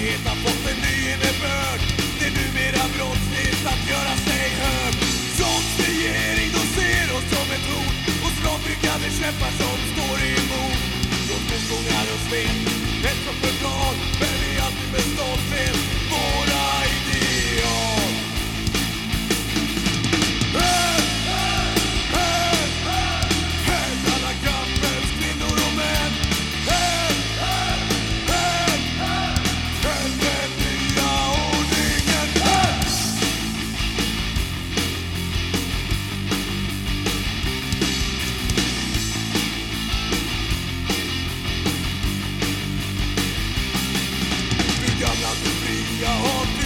hit the floor. your own